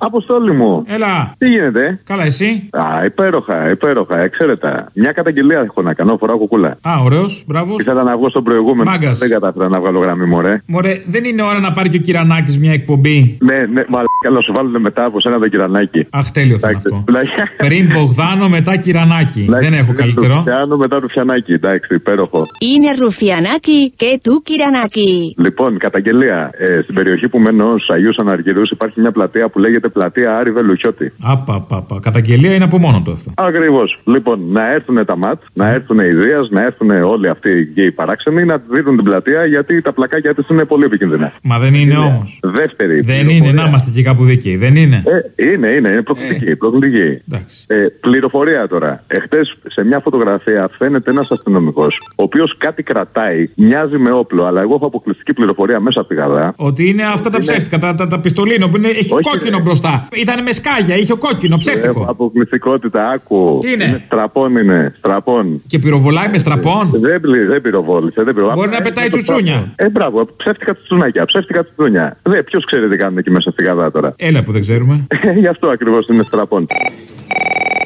Αποστόλη μου. Έλα. Τι γίνεται; Καλά, εσύ; Α, υπέροχα, υπέροχα, εξαίρετα. Μια καταγγελία έχω να κάνω, φοράω κουκούλα. Α, ωραίος, μπράβος. Ήθελα να βγω στον προηγούμενο. Μάγκας. Δεν κατάφερα να βγάλω γραμμή, μωρέ. Μωρέ, δεν είναι ώρα να πάρει και ο Κυρανάκης μια εκπομπή; Ναι, ναι, μαλάκα, να σου βάλουν μετά από σένα το κυρανάκι. Αχ, τέλειο θα είναι Εντάξει, αυτό. δηλαδή- Πριν Μπογδάνο, μετά Κυρανάκη. δηλαδή, Δεν έχω καλύτερο. Ρουφιάνο μετά Ρουφιανάκι, εντάξει, υπέροχο. Είναι Ρουφιανάκι και του Κυρανάκι. Λοιπόν, καταγγελία. Ε, στην περιοχή που μένω, στου Αγίους Αναργυρούς, υπάρχει μια πλατεία που λέγεται Πλατεία Άρη Βελουχιώτη. Απαπαπα. Καταγγελία είναι από μόνο του αυτό. Ακριβώς. Λοιπόν, να έρθουν τα ματ, να έρθουν οι Δίας, να έρθουν όλοι αυτοί οι γκέι παράξενοι να δίνουν την πλατεία γιατί τα πλακάκια της είναι πολύ επικίνδυνα. Μα δεν είναι όμως. Δεύτερη. Δεν πληροφορία. είναι, να είμαστε και κάπου δίκαιοι. Δεν είναι. Ε, είναι, είναι, είναι προκλητική. προκλητική. Εντάξει. Ε, πληροφορία τώρα. Εχθές σε μια φωτογραφία φαίνεται ένας αστυνομικός, ο οποίος κάτι κρατάει, μοιάζει με όπλο, αλλά εγώ έχω αποκλειστική πληροφορία μέσα από τη γαδά. Ότι είναι αυτά τα ψεύτικα, τα, τα, τα πιστολίνο που είναι, έχει Όχι, κόκκινο ρε. Μπροστά. Ήταν με σκάγια, είχε κόκκινο, Έχω ψεύτικο. αποκλειστικότητα, άκου. Τι είναι; Στραπών είναι, στραπών. Και πυροβολάει με στραπών; Δεν, πλη, δεν πυροβόλησε, δεν πυροβόλησε. Μπορεί να πετάει τσουτσούνια. Ε, μπράβο, ψεύτικα τσουτσουνάκια, ψεύτικα τσουτσούνια. Δε, ποιος ξέρει τι κάνουν εκεί μέσα στη γαδά τώρα; Έλα που δεν ξέρουμε. Γι' αυτό ακριβώς είναι στραπών.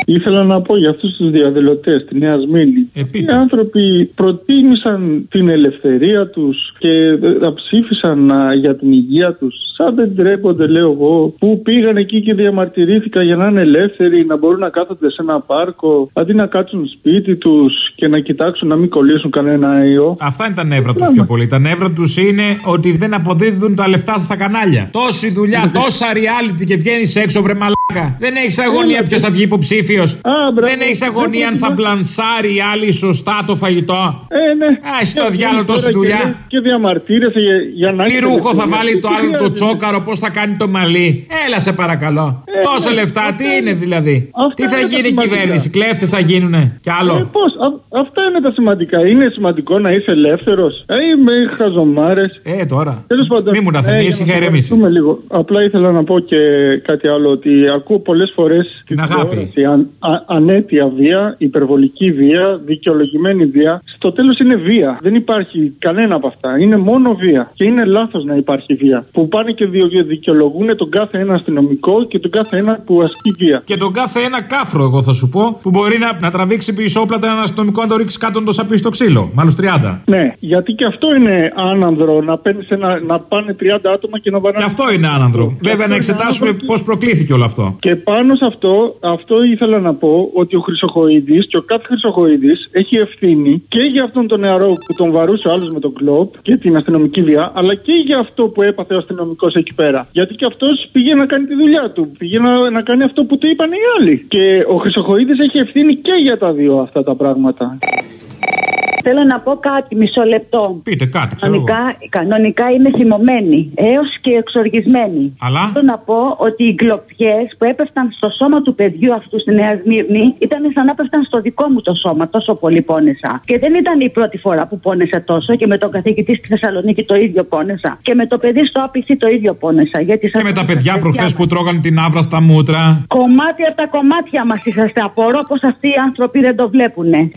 Ήθελα να πω για αυτούς τους διαδηλωτές στη Νέα Σμύρνη. Ε, Οι πείτε. άνθρωποι προτίμησαν την ελευθερία τους και ε, ψήφισαν α, για την υγεία τους. Σαν δεν τρέπονται, λέω εγώ, που πήγαν εκεί και διαμαρτυρήθηκαν για να είναι ελεύθεροι, να μπορούν να κάθονται σε ένα πάρκο, αντί να κάτσουν σπίτι τους και να κοιτάξουν να μην κολλήσουν κανένα ιό. Αυτά είναι τα νεύρα τους πιο πολύ. Τα νεύρα τους είναι ότι δεν αποδίδουν τα λεφτά σας στα κανάλια. Τόση δουλειά, τόσα reality και βγαίνεις έξω, βρε μαλάκα. Δεν έχεις αγωνία ποιος θα βγει υποψήφιος. μπράβο. Δεν έχεις αγωνία αν θα Δεν μπλανσάρει η άλλη σωστά το φαγητό. Ε, ναι. Α, εσύ το Και διάλογο τώρα τόση και δουλειά. λέει- Και διαμαρτύρεσαι για, για να Τι έχεις ρούχο θα ελευθερία. βάλει το Τι άλλο το χρειάζεται. τσόκαρο, πώς θα κάνει το μαλλί. Έλα σε παρακαλώ. Ε, Τόσα ναι, λεφτά, αυτά τι είναι- είναι δηλαδή; αυτά Τι θα είναι τα γίνει η σημαντικά. κυβέρνηση, κλέφτες θα γίνουνε. Κι Ε, άλλο. πώς, α- αυτά είναι τα σημαντικά. Είναι σημαντικό να είσαι ελεύθερος. Ε, είμαι χαζομάρες. Ε, τώρα. Τέλος πάντων. Μη μου τα ε, θυμίσει, για να είχα ηρεμήσει. το λίγο. Απλά ήθελα να πω και κάτι άλλο. Ότι ακούω πολλές φορές Την αγάπη. Αν, α- ανέτεια βία, υπερβολική βία, δικαιολογημένη βία. Στο τέλος είναι βία. Δεν υπάρχει κανένα από αυτά. Είναι μόνο βία. Και είναι λάθος να υπάρχει βία. Που πάνε και διο- δικαιολογούν τον κάθε ένα αστυνομικό και τον κάθε ένα που ασκεί βία. Και τον κάθε ένα κάφρο, εγώ θα σου πω, που μπορεί να, να τραβήξει πισόπλατα ένα αστυνομικό να το ρίξει κάτω να το σαπίσει στο ξύλο. Μάλλον 30. Ναι, γιατί και αυτό είναι άνανδρο να, παίρνεις ένα, να πάνε 30 άτομα και να Και βαράνε. αυτό είναι άνανδρο. Και Βέβαια, αυτό να είναι εξετάσουμε άνανδρο πώς προκλήθηκε όλο αυτό. Και πάνω σε αυτό, αυτό ήθελα να πω ότι ο Χρυσοχοίδης και ο κάθε Χρυσοχοίδης έχει ευθύνη και για αυτόν τον νεαρό που τον βαρούσε ο άλλος με τον κλοπ και την αστυνομική βία, αλλά και για αυτό που έπαθε ο αστυνομικός εκεί πέρα. Γιατί και αυτός πήγε να κάνει τη δουλειά του. Πήγε να, να κάνει αυτό που του είπαν οι άλλοι. Και ο Χρυσοχοίδης έχει ευθύνη και για τα δύο αυτά τα πράγματα. Θέλω να πω κάτι, μισό λεπτό. Πείτε κάτι, ξέρω εγώ. Κανονικά, κανονικά είναι θυμωμένοι έως και εξοργισμένοι. Αλλά; Θέλω να πω ότι οι κλοπιές που έπεφταν στο σώμα του παιδιού αυτού στη Νέα Σμύρνη ήταν σαν να έπεφταν στο δικό μου το σώμα. Τόσο πολύ πόνεσα. Και δεν ήταν η πρώτη φορά που πόνεσα τόσο και με τον καθηγητή στη Θεσσαλονίκη το ίδιο πόνεσα. Και με το παιδί στο άπηθι το ίδιο πόνεσα. Γιατί Και σας- με τα παιδιά προχθές μας. που τρώγανε την άβρα στα μούτρα. Κομμάτια από τα κομμάτια μας είσαστε. Απορώ πω αυτοί οι άνθρωποι δεν το βλέπουνε.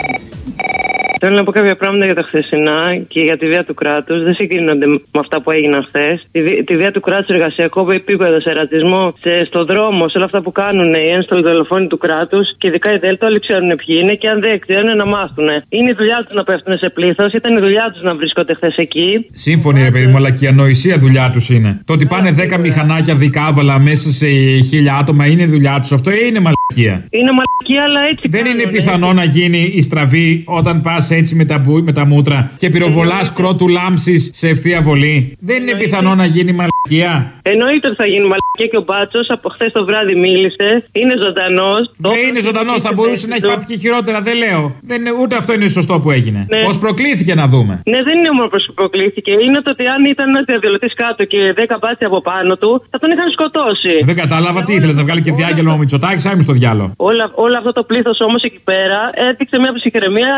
Θέλω να πω κάποια πράγματα για τα χθεσινά και για τη βία του κράτους. Δεν συγκρίνονται με αυτά που έγιναν χθες. Τη, βι- τη βία του κράτους, εργασιακό επίπεδο, σε ρατσισμό, σε, στο δρόμο, σε όλα αυτά που κάνουν οι ένστολοι δολοφόνοι του κράτους και ειδικά οι Δέλτα, όλοι ξέρουν ποιοι είναι και αν δεν ξέρουν να μάθουν. Είναι η δουλειά τους να πέφτουν σε πλήθος, ήταν η δουλειά τους να βρίσκονται χθες εκεί. Σύμφωνοι, ρε παιδί μου, αλλά και η ανοησία δουλειά τους είναι. Το ότι πάνε 10 μηχανάκια δικάβαλα μέσα σε χίλια άτομα είναι δουλειά τους. Αυτό είναι μαλακία. Είναι μαλακία, αλλά έτσι. Δεν είναι κάνουν, πιθανό να γίνει η στραβή όταν πας έτσι με τα, μπου- με τα μούτρα και πυροβολάς κρότου λάμψης σε ευθεία βολή. Δεν είναι πιθανό να γίνει μαλακία. Εννοείται ότι θα γίνει μαλακία και ο Μπάτσος από χθες το βράδυ μίλησε. Είναι ζωντανός. Δεν είναι ζωντανός, θα μπορούσε να έχει πάθει και χειρότερα, δεν λέω. Δεν είναι, ούτε αυτό είναι σωστό που έγινε. Ναι. Πώς προκλήθηκε να δούμε. Ναι, δεν είναι μόνο που προκλήθηκε. Είναι το ότι αν ήταν ένας διαδηλωτής κάτω και 10 μπάτσι από πάνω του, θα τον είχαν σκοτώσει. Δεν κατάλαβα τι ήθελες να βγάλει και διάγγελμα ο Μητσοτάκης, άμει στο διάλογο. Όλα, όλο αυτό το πλήθος όμως εκεί πέρα έδειξε μια ψυχραιμία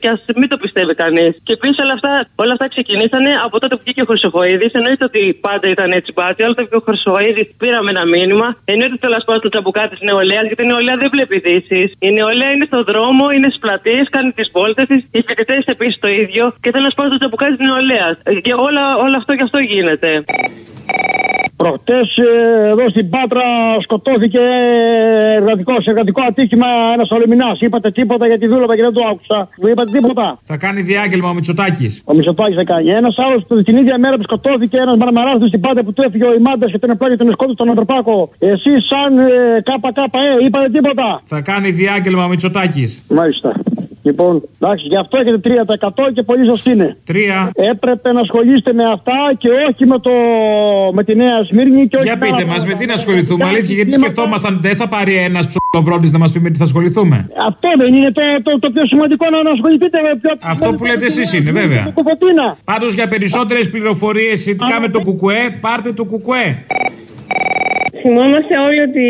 και ας μην, και ας μην το πιστεύει κανείς. Και επίσης όλα αυτά, όλα αυτά ξεκινήσανε από τότε που βγήκε ο Χρυσοχοίδης. Εννοείται ότι πάντα ήταν έτσι μπάτσι. Όλο το βγήκε ο Χρυσοχοίδης πήραμε ένα μήνυμα. Εννοείται ότι θέλω να σπάω στο τσαμπουκά τη νεολαίας, γιατί η νεολαία δεν βλέπει ειδήσεις. Η νεολαία είναι στον δρόμο, είναι στι πλατείε, κάνει τις βόλτες της. Οι φοιτητές επίσης το ίδιο. Και θέλω να σπάω στο τσαμπουκά τη νεολαίας. Και όλα, όλο αυτό και αυτό γίνεται. Προχτές εδώ στην Πάτρα σκοτώθηκε εργατικός, εργατικό ατύχημα ένας ολεμινά. Είπατε τίποτα γιατί δούλευα και δεν το άκουσα. Δεν είπατε τίποτα. Θα κάνει διάγγελμα ο Μητσοτάκης. Ο Μητσοτάκης θα κάνει. Ένας άλλος την ίδια μέρα που σκοτώθηκε ένας μαρμαράδο στην Πάτρα που του έφυγε ο Ιμάντας και τον επλάγει τον σκότωσε τον Ανθρωπάκο. Εσεί σαν ε, ΚΚΕ είπατε τίποτα. Θα κάνει διάγγελμα ο Μητσοτάκης. Μάλιστα. Λοιπόν, εντάξει, γι' αυτό έχετε 3% και πολύ σωστή είναι. Τρία. Έπρεπε να ασχολείστε με αυτά και όχι με, το, με τη Νέα Σμύρνη. Και όχι Για πείτε τα- μας, με τι να ασχοληθούμε; τα- Αλήθεια, γιατί τα- σκεφτόμασταν δεν θα πάρει ένας ψωλοβρόντη να μας πει με τι θα ασχοληθούμε; Αυτό δεν είναι το, το, το πιο σημαντικό να να ασχοληθείτε με πιο. Αυτό που λέτε εσείς είναι, βέβαια. Το Κοφωτίνα. Πάντως για περισσότερες πληροφορίες σχετικά με το κουκουέ, πάρτε το κουκουέ. Θυμόμαστε όλοι ότι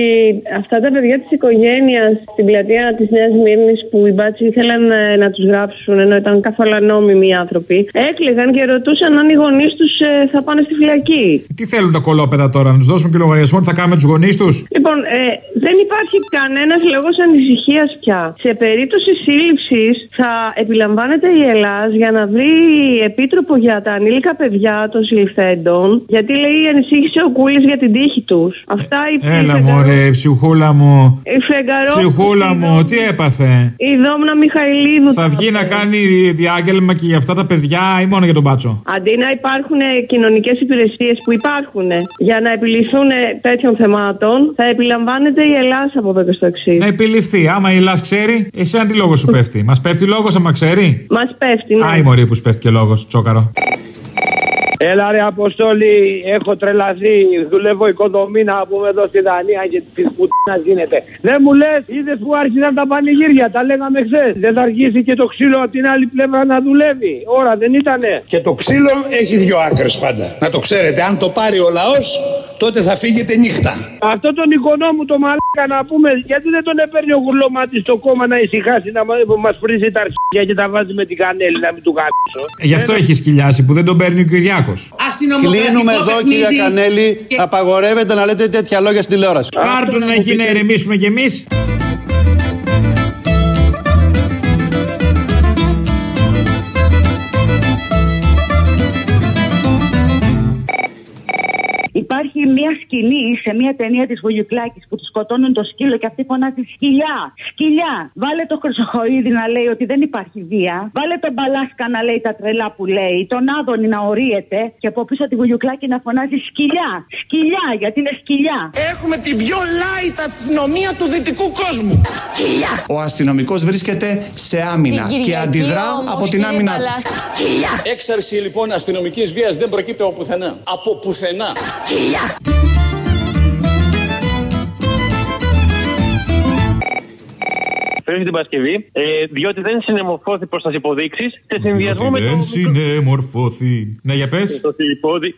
αυτά τα παιδιά της οικογένειας στην πλατεία της Νέας Μύρνης που οι μπάτσοι ήθελαν ε, να τους γράψουν ενώ ήταν καθόλου ανώμιμοι οι άνθρωποι, έκλαιγαν και ρωτούσαν αν οι γονείς τους θα πάνε στη φυλακή. Τι θέλουν τα κολόπεδα τώρα, να τους δώσουμε και λογαριασμό τι θα κάνουμε με τους γονείς τους; Λοιπόν, ε, δεν υπάρχει κανένας λόγος ανησυχίας πια. Σε περίπτωση σύλληψης θα επιλαμβάνεται η Ελλάδα για να βρει επίτροπο για τα ανήλικα παιδιά των συλληφθέντων. Γιατί λέει ανησύχησε ο Κούλης για την τύχη τους. Αυτά η Έλα η μωρέ, ψυχούλα μου. Η Φεγγαρό. Ψυχούλα μου, τι έπαθε; Η Δόμνα Μιχαηλίδου. Θα βγει να κάνει διάγγελμα και για αυτά τα παιδιά ή μόνο για τον μπάτσο. Αντί να υπάρχουν κοινωνικές υπηρεσίες που υπάρχουν για να επιληθούν τέτοιων θεμάτων, θα επιλαμβάνεται η Ελλάδα από εδώ και στο εξής. Να επιληφθεί. Άμα η Ελλάς ξέρει, εσένα τι λόγος σου πέφτει. Μας πέφτει λόγος άμα ξέρει; Μας πέφτει, ναι. Α, η μωρή που σου πέφτει και λόγος, τσόκαρο. Έλα ρε Αποστόλη, έχω τρελαθεί. Δουλεύω οικοδομή να πούμε εδώ στη Δανία και της πουτίνας γίνεται. Δεν μου λες, είδες που άρχισαν τα πανηγύρια, τα λέγαμε χθες. Δεν θα αρχίσει και το ξύλο από την άλλη πλευρά να δουλεύει. Ώρα δεν ήτανε. Και το ξύλο έχει δύο άκρες πάντα. Να το ξέρετε, αν το πάρει ο λαός, τότε θα φύγετε νύχτα. Αυτό τον οικονόμου το μαλάκα να πούμε, γιατί δεν τον έπαιρνε ο γουρλωμάτι στο κόμμα να ησυχάσει να μα βρίζει τα αρχίδια και τα βάζει με την κανέλη να μην του γάμισω. Ε, Γι' αυτό έχει σκυλιάσει που δεν τον παίρνει ο Κυριάκος. Κλείνουμε εδώ, κυρία Κανέλη. Απαγορεύεται να λέτε τέτοια λόγια στην τηλεόραση. Πάρτον εκεί να ηρεμήσουμε κι εμείς. Υπάρχει μια σκηνή σε μια ταινία της Βουγιουκλάκη που τους σκοτώνουν το σκύλο και αυτή φωνάζει Σκυλιά! Σκυλιά! Βάλε το Χρυσοχοίδη να λέει ότι δεν υπάρχει βία. Βάλε τον Μπαλάσκα να λέει τα τρελά που λέει. Τον Άδωνη να ορίεται. Και από πίσω τη Βουγιουκλάκη να φωνάζει Σκυλιά! Σκυλιά! Γιατί είναι σκυλιά! Έχουμε την πιο light αστυνομία του δυτικού κόσμου. Σκυλιά! Ο αστυνομικός βρίσκεται σε άμυνα και αντιδρά από την άμυνα. Σκυλιά! Έξαρση λοιπόν αστυνομικής βίας δεν προκύπτει από πουθενά. Από πουθενά. Σκυλιά! Πριν την Παρασκευή, ε, διότι δεν συνεμορφώθη προς τις υποδείξεις, σε συνδυασμό με Διότι το. δεν συνεμορφώθη. Ναι, για πες. Το υπόδει.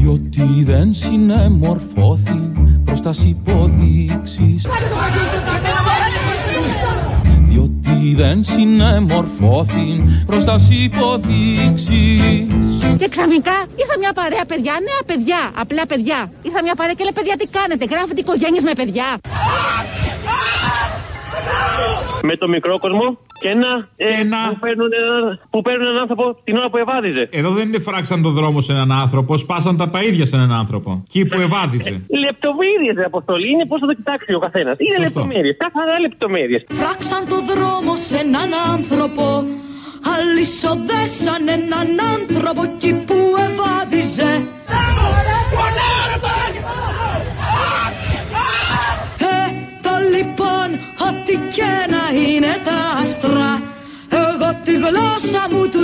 Διότι δεν συνεμορφώθη προς τα υποδείξεις Διότι δεν συνεμορφώθη προς τας υποδείξεις Και ξαφνικά ήρθα μια παρέα παιδιά, νέα παιδιά, απλά παιδιά. Ήρθα μια παρέα και λέει: Παιδιά, τι κάνετε, γράφετε οικογένειες με παιδιά. Με το μικρό κόσμο και ένα. ε, Που, παίρνουν ένα- που παίρνουν έναν άνθρωπο την ώρα που ευάδιζε. Εδώ δεν είναι φράξαν το δρόμο σε έναν άνθρωπο, σπάσαν τα παΐδια σε έναν άνθρωπο. Εκεί που ευάδιζε. Λεπτομέρειες, ρε Αποστολή, είναι πώς θα το κοιτάξει ο καθένας. Είναι Σωστό. λεπτομέρειες, καθαρά λεπτομέρειες. Φράξαν το δρόμο σε έναν άνθρωπο Αλυσοδέσαν έναν άνθρωπο εκεί που ευάδιζε Ε,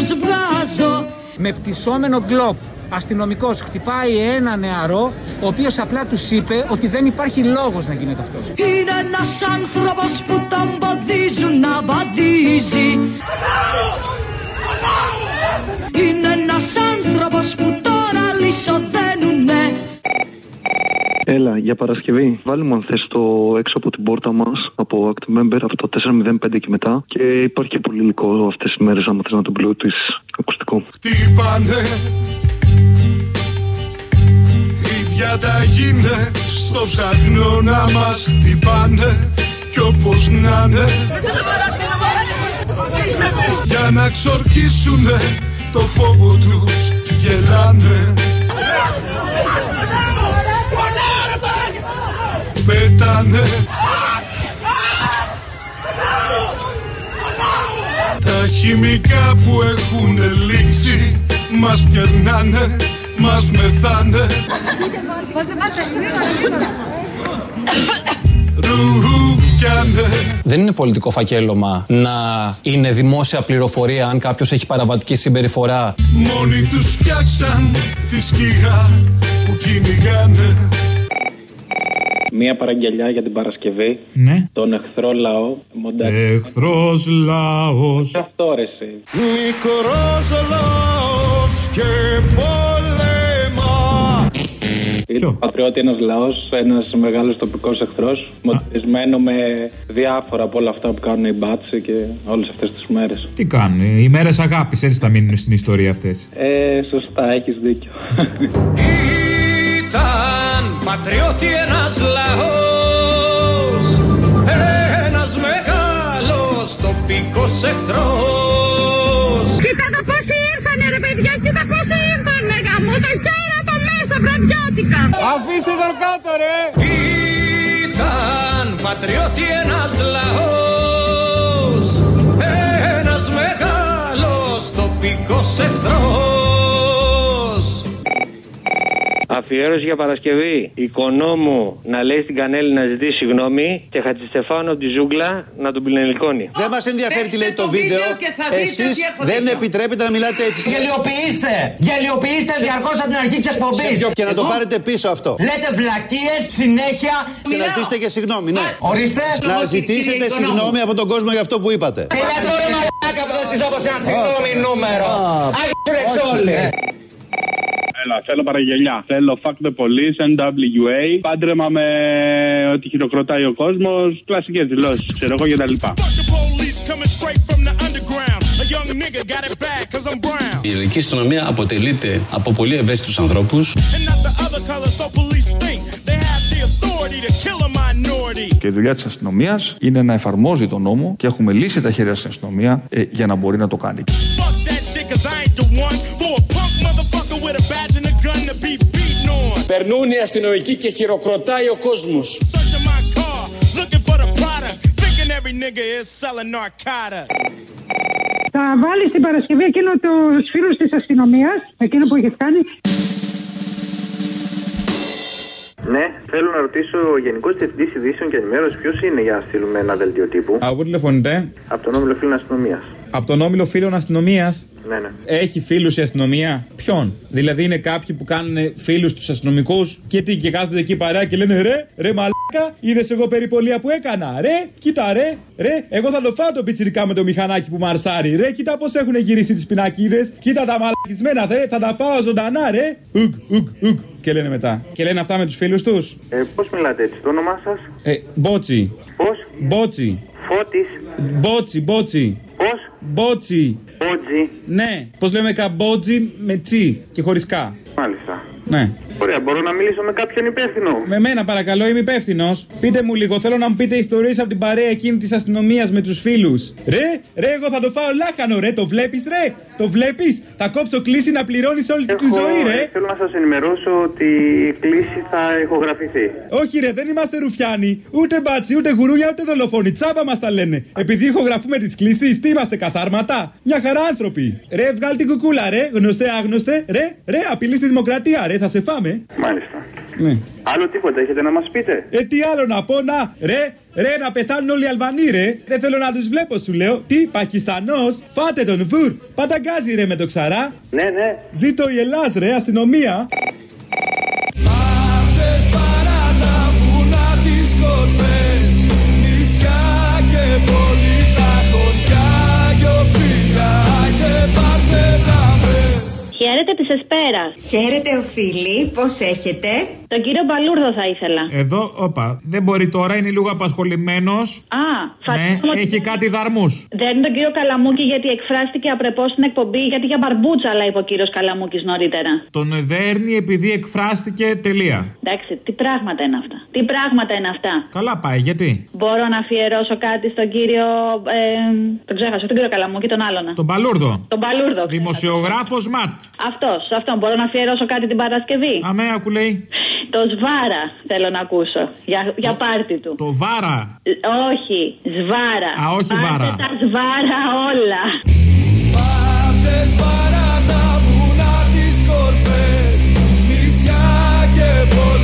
τους βγάζω. Με πτυσσόμενο γκλόπ αστυνομικός χτυπάει ένα νεαρό, ο οποίος απλά τους είπε ότι δεν υπάρχει λόγος να γίνεται αυτός. Είναι ένας άνθρωπος που τον ποδίζουν να βαδίζει. Είναι ένας άνθρωπος που τώρα λυσοδένουνε Έλα, για Παρασκευή. Βάλει μου αν θες το έξω από την πόρτα μας, από Act Member, από το 405 και μετά. Και υπάρχει και πολύ υλικό αυτές τις μέρες, άμα θες να το πλούτεις ακουστικό. Χτύπανε Η διαταγή είναι στο ψαχνό να μας χτυπάνε Κι όπως να είναι Για να ξορκίσουνε το φόβο τους γελάνε Πέτανε. Τα χημικά που έχουν λήξει Μας κερνάνε, μας μεθάνε. Ρουφιάνε Δεν είναι πολιτικό φακέλωμα να είναι δημόσια πληροφορία αν κάποιος έχει παραβατική συμπεριφορά. Μόνοι τους φτιάξαν τη σκιά που κυνηγάνε Μία παραγγελιά για την Παρασκευή. Ναι. Τον εχθρό λαό. Μοντέρ. Εχθρός λαός. Αυτό ρε εσύ. Μικρός λαός και πόλεμα Είναι πατριώτη ένας λαός, ένας μεγάλος τοπικός εχθρός. Μονταρισμένο με διάφορα από όλα αυτά που κάνουν οι μπάτσε και όλες αυτές τις μέρες. Τι κάνουν, οι μέρες αγάπης έτσι θα μείνουν στην ιστορία αυτές. Ε, σωστά, έχεις δίκιο. Ήταν πατριώτη ένας λαός Ένας μεγάλος τοπικός εχθρός. Κοίτα εδώ πόσοι ήρθανε ρε παιδιά, κοίτα πόσοι ήρθανε γαμώ το κέρατο μέσα βραδιώτικα. Αφήστε τον κάτω ρε. Ήταν πατριώτη ένας λαός Ένας μεγάλος τοπικός εχθρός Αφιέρωση για Παρασκευή. Οικονόμου να λέει στην Κανέλη να ζητήσει συγγνώμη και Χατζηστεφάνου από τη ζούγκλα να τον πυλενικώνει. Δεν μας ενδιαφέρει τι λέει το βίντεο. Εσείς δεν επιτρέπετε να μιλάτε έτσι. Γελιοποιήστε! Γελιοποιήστε διαρκώς από την αρχή της εκπομπής. Και να το πάρετε πίσω αυτό. Λέτε βλακίες συνέχεια. Και να ζητήσετε και συγγνώμη, ναι. Ορίστε. Να ζητήσετε συγγνώμη από τον κόσμο για αυτό που είπατε. Τι λες τώρα μαλάκα που θα στήσω από ένα συγγνώμη νούμερο. Άγιο ρετσόλι. Έλα, θέλω παραγγελιά. Θέλω fuck the police, NWA. Πάντρεμα με ότι χειροκροτάει ο κόσμος. Κλασικές δηλώσεις, ξέρω εγώ κτλ. Η ελληνική αστυνομία αποτελείται από πολύ ευαίσθητους ανθρώπους Και η δουλειά της αστυνομίας είναι να εφαρμόζει τον νόμο και έχουμε λύσει τα χέρια στην αστυνομία ε, για να μπορεί να το κάνει. Περνούν οι αστυνομικοί και χειροκροτάει ο κόσμος. Θα βάλεις στην Παρασκευή εκείνο το φίλο της αστυνομίας, εκείνο που έχει κάνει. Ναι, θέλω να ρωτήσω ο Γενικός Διευθυντής Ειδήσεων και Ενημέρωσης ποιος είναι για να στείλουμε ένα δελτίο τύπου. Από πού τηλεφωνείτε; Από τον όμιλο φίλων αστυνομία. Από τον όμιλο φίλων αστυνομίας. Ναι, ναι. Έχει φίλους η αστυνομία; Ποιον; Δηλαδή είναι κάποιοι που κάνουν φίλους τους αστυνομικούς και, τι, και κάθονται εκεί παρά και λένε ρε, ρε μαλάκα, είδες εγώ περιπολία που έκανα. Ρε, κοίτα ρε, ρε, εγώ θα το φάω το πιτσιρικά με το μηχανάκι που μαρσάρει. Ρε, κοίτα πώς έχουν γυρίσει τις πινακίδες. Κοίτα τα μαλακισμένα, ρε, θα τα φάω ζωντανά, ρε. Ουκ, ουκ, ουκ. Και λένε μετά. Και λένε αυτά με τους φίλους τους. Ε, Πώς μιλάτε έτσι, το όνομά σας; Ε, μπότσι. Πώς; Μπότσι. Φώτης. Μπότσι, μπότσι. Πώ; Μπότσι. Μπότζι. Ναι. Πώς λέμε καμπότζι με τσι και χωρίς κα. Μάλιστα. Ναι. Ωραία, μπορώ να μιλήσω με κάποιον υπεύθυνο; Με μένα παρακαλώ, είμαι υπεύθυνος. Πείτε μου λίγο, θέλω να μου πείτε ιστορίες από την παρέα εκείνη της αστυνομίας με τους φίλους. Ρε, ρε, εγώ θα το φάω λάχανο, ρε, το βλέπεις, ρε; Το βλέπεις; Θα κόψω κλίση να πληρώνεις όλη τη ζωή, ρε. Θέλω να σας ενημερώσω ότι η κλήση θα ηχογραφηθεί. Όχι, ρε, δεν είμαστε ρουφιάνοι. Ούτε μπάτσι, ούτε γουρούνια, ούτε δολοφόνοι. Τσάμπα μας τα λένε. Επειδή ηχογραφούμε τις κλήσει, τι είμαστε καθάρματα; Μια χαρά άνθρωποι. Ρε, βγάλ την κουκούλα, ρε. Γνωστέ, άγνωστε. Ρε, ρε, απειλή στη δημοκρατία, ρε. Θα σε φάμε. Μάλιστα. Ναι. Άλλο τίποτα έχετε να μας πείτε; Ε, τι άλλο να πω, να, ρε, ρε, να πεθάνουν όλοι οι Αλβανοί, ρε. Δεν θέλω να τους βλέπω, σου λέω. Τι, Πακιστανός, φάτε τον βουρ. Πανταγκάζει, ρε, με το ξαρά. Ναι, ναι. Ζήτω η Ελλάς, ρε, αστυνομία. Χαίρετε τη Εσπέρα. Χαίρετε, οφείλει. Πώς έχετε; Τον κύριο Μπαλούρδο θα ήθελα. Εδώ, όπα. Δεν μπορεί τώρα, είναι λίγο απασχολημένος. Α, Ναι, φαντάζομαι ότι- έχει κάτι δαρμούς. Δεν είναι τον κύριο Καλαμούκη γιατί εκφράστηκε απρεπώς στην εκπομπή. Γιατί για μπαρμπούτσα λέει είπε ο κύριος Καλαμούκης νωρίτερα. Τον δέρνει επειδή εκφράστηκε τελεία. Εντάξει, τι πράγματα είναι αυτά. Τι πράγματα είναι αυτά. Καλά πάει, γιατί; Μπορώ να αφιερώσω κάτι στον κύριο. Ε, τον ξέχασα, τον κύριο Καλαμούκη, τον άλλον. Τον Παλούρδο. Τον Παλούρδο. Δημοσιογράφος ματ. Αυτός, αυτό. Μπορώ να αφιερώσω κάτι την Παρασκευή. Αμέ, ακού λέει. Το Σβάρα θέλω να ακούσω. Για, για πάρτι του. Το βάρα. Ε, Όχι, Σβάρα. Α, όχι Πάρτε Βάρα. τα Σβάρα όλα. Πάρτε σβαρά τα βουνά τις κορφές Νησιά και πόλη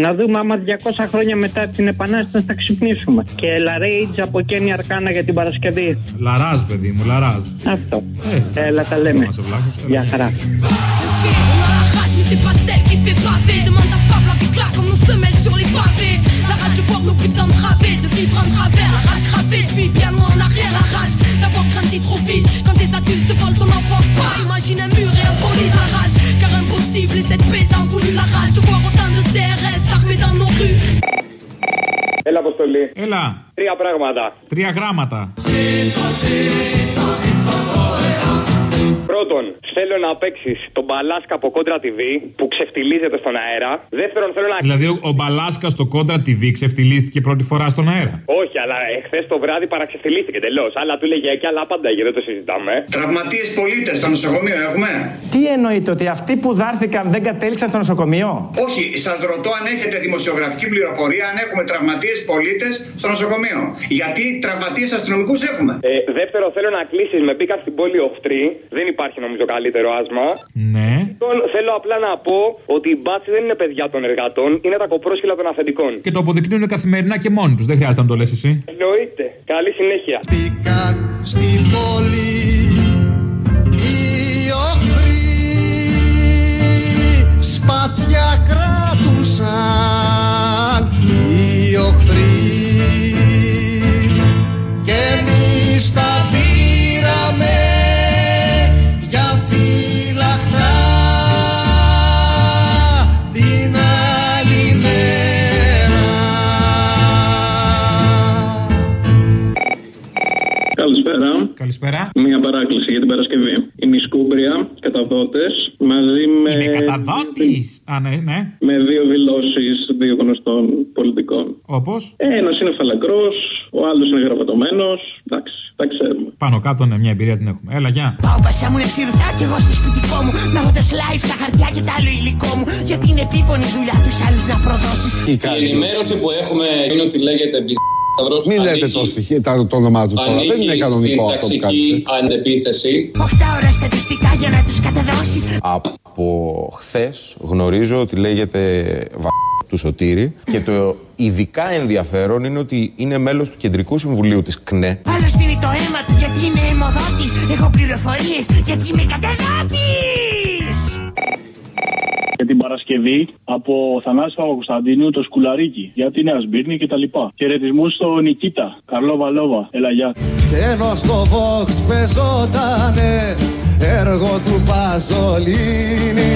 Να δούμε άμα 200 χρόνια μετά την Επανάσταση θα ξυπνήσουμε. Και Λαρέιτζ από Κένι Αρκάνα για την Παρασκευή. Λαράζ, παιδί μου, λαράζ. Αυτό. Έλα τα λέμε. Γεια χαρά. sur les pavés. La rage de voir nos putains de travées, de vivre en travers. La rage gravée, puis bien loin en arrière. La rage d'avoir grandi trop vite. Quand des adultes te volent ton enfance, pas imagine un mur et un poli barrage. Car impossible, et cette paix a voulu la rage de voir autant de CRS armés dans nos rues. Έλα, Αποστολή. Έλα. Τρία πράγματα. Τρία γράμματα. Πρώτον, θέλω να παίξεις τον Μπαλάσκα από κόντρα TV που ξεφτιλίζεται στον αέρα. Δεύτερον, θέλω να. Δηλαδή, ο, ο Μπαλάσκας στο κόντρα TV ξεφτυλίστηκε πρώτη φορά στον αέρα; Όχι, αλλά εχθές το βράδυ παραξεφτιλίστηκε τελώς. Άλλα του λέγε και άλλα πάντα γιατί δεν το συζητάμε. Τραυματίες πολίτες στο νοσοκομείο έχουμε; Τι εννοείτε, ότι αυτοί που δάρθηκαν δεν κατέληξαν στο νοσοκομείο; Όχι, σας ρωτώ αν έχετε δημοσιογραφική πληροφορία αν έχουμε τραυματίες πολίτες στο νοσοκομείο. Γιατί τραυματίες αστυνομικούς έχουμε; Ε, δεύτερο, θέλω να κλείσεις με μπήκα στην πόλη Οχτρή. Δεν υπάρχει νομίζω καλύτερο άσμα. Ναι. Λοιπόν, θέλω απλά να πω ότι οι μπάτσι δεν είναι παιδιά των εργατών, είναι τα κοπρόσχυλα των αφεντικών. Και το αποδεικνύουν καθημερινά και μόνοι τους. Δεν χρειάζεται να το λες εσύ. Εννοείται. Καλή συνέχεια. Στην πόλη οι οχθροί σπαθιά κράτουσαν Καλησπέρα. Μια παράκληση για την Παρασκευή. Η Μισκούμπρια, καταδότες, μαζί με. Είναι καταδότης. Α, ναι, ναι. Με δύο δηλώσεις δύο γνωστών πολιτικών. Όπως; Ένας είναι φαλακρό, ο άλλος είναι γραβατωμένο. Εντάξει, τα ξέρουμε. Πάνω κάτω, ναι, μια εμπειρία την έχουμε. Έλα, γεια. Πάω πασά μου να σιρουθά κι εγώ στο σπιτικό μου Να έχω τα slides, τα χαρτιά και τα άλλο υλικό μου Γιατί είναι επίπονη δουλειά τους άλλους να προδώσεις Η ενημέρωση που έχουμε είναι ότι λέγεται Σταυρός Μην λέτε το, στοιχείο, το, το όνομά του τώρα. Δεν είναι κανονικό αυτό που κάνετε. ταξική αντεπίθεση. 8 ώρα στατιστικά για να τους καταδώσεις Από χθες γνωρίζω ότι λέγεται βα... του Σωτήρη και το ειδικά ενδιαφέρον είναι ότι είναι μέλος του Κεντρικού Συμβουλίου της ΚΝΕ. Άλλο στείλει το αίμα του γιατί είναι αιμοδότης Έχω πληροφορίες γιατί είμαι καταδότης Για την Παρασκευή από Θανάση Παπακοσταντίνου το σκουλαρίκι για την Νέα Σμπύρνη και τα λοιπά. Χαιρετισμούς στο Νικήτα. Καρλό Βαλόβα. Έλα, γεια. Και ενώ στο Vox πεζότανε έργο του Παζολίνη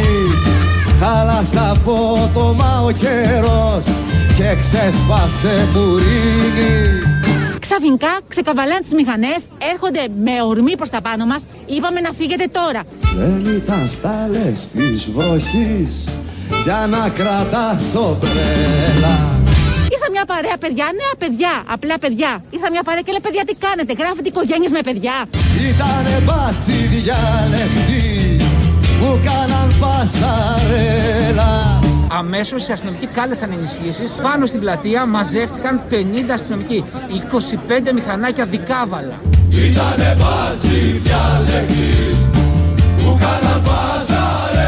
Χάλασα από το μάο καιρός και ξέσπασε μπουρίνι Ξαφνικά ξεκαβαλάνε τις μηχανές, έρχονται με ορμή προς τα πάνω μας. Είπαμε να φύγετε τώρα. Δεν ήταν στάλες της βροχής για να κρατάς ομπρέλα Ήρθα μια παρέα παιδιά, νέα παιδιά, απλά παιδιά. Ήρθα μια παρέα και λέει παιδιά τι κάνετε, γράφετε οικογένειες με παιδιά. Ήτανε μπάτσι διαλεκτοί που κάναν πασαρέλα Αμέσως οι αστυνομικοί κάλεσαν ενισχύσεις. Πάνω στην πλατεία μαζεύτηκαν 50 αστυνομικοί. 25 μηχανάκια δικάβαλα. Ήτανε μπάτσι διαλεκτοί που κάναν πασαρέλα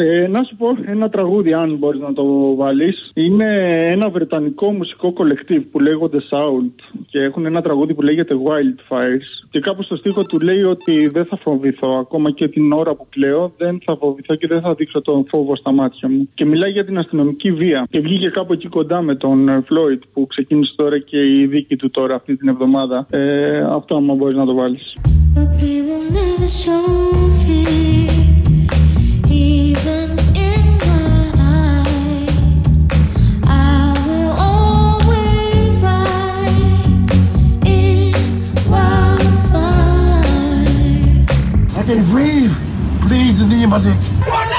Ε, να σου πω ένα τραγούδι, αν μπορείς να το βάλεις. Είναι ένα βρετανικό μουσικό κολεκτίβ που λέγονται Sound και έχουν ένα τραγούδι που λέγεται Wildfires. Και κάπου στο στίχο του λέει ότι δεν θα φοβηθώ. Ακόμα και την ώρα που κλαίω, δεν θα φοβηθώ και δεν θα δείξω τον φόβο στα μάτια μου. Και μιλάει για την αστυνομική βία. Και βγήκε κάπου εκεί κοντά με τον ε, Floyd που ξεκίνησε τώρα και η δίκη του τώρα αυτή την εβδομάδα. Ε, αυτό, άμα μπορείς να το βάλεις. But we will never show fear, They breathe. Please, the pneumatic.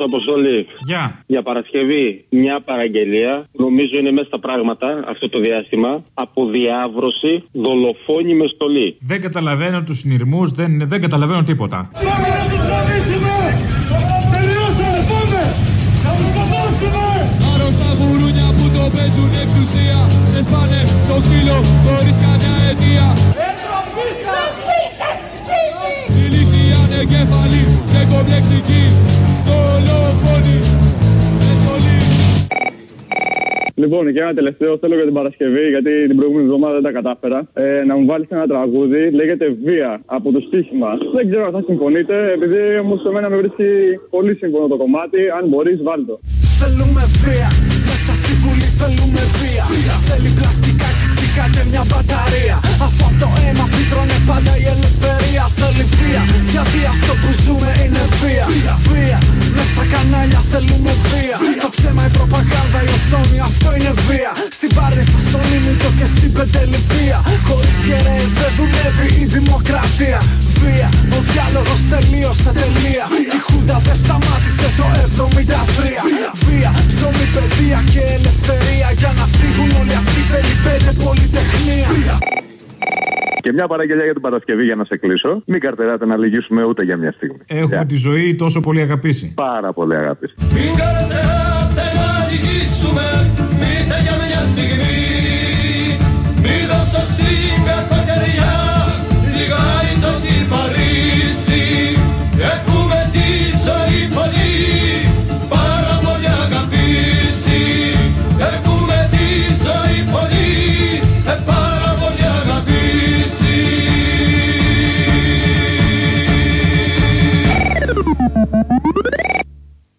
Σου, Αποστολή. Γεια. Για Παρασκευή, μια παραγγελία. Νομίζω είναι μέσα στα πράγματα αυτό το διάστημα. Από διάβρωση, δολοφόνη με στολή. Δεν καταλαβαίνω τους συνειρμούς, δεν, δεν καταλαβαίνω τίποτα. Άρρωστα γουρούνια που το παίζουν εξουσία Σε σπάνε στο ξύλο χωρίς καμιά αιτία Εντροπή σας κτίνη Ηλικία ανεγκέφαλη και κομπλεξική Λοιπόν, και ένα τελευταίο θέλω για την Παρασκευή, γιατί την προηγούμενη εβδομάδα δεν τα κατάφερα. Ε, να μου βάλεις ένα τραγούδι, λέγεται Βία από το στοίχημα. Δεν ξέρω αν θα συμφωνείτε, επειδή όμως σε μένα με βρίσκει πολύ σύμφωνο το κομμάτι. Αν μπορείς, βάλ το. Θέλουμε βία Μέσα στη βουλή θέλουμε βία, Θέλει πλαστικά κυκτικά και μια μπαταρία. Αφού από το αίμα φύτρωνε πάντα η ελευθερία. Θέλει βία Γιατί αυτό που ζούμε είναι βία. Βία Μες στα κανάλια θέλουμε βία. Το ψέμα η προπαγάνδα η οθόνη αυτό είναι βία. Στην Πάρνηθα, στον Ήμιτο και στην Πεντεληφία Χωρίς κεραίες δεν δουλεύει η δημοκρατία. Βία Ο διάλογος τελείωσε τελεία. Η Χούντα δεν σταμάτησε το 73 Βία, ψωμί, παιδεία και ελευθερία Μια παραγγελιά για την Παρασκευή για να σε κλείσω. Μην καρτεράτε να λυγίσουμε ούτε για μια στιγμή. Έχουμε τη ζωή τόσο πολύ αγαπήσει. Πάρα πολύ αγαπήσει. Μην καρτεράτε να λυγίσουμε,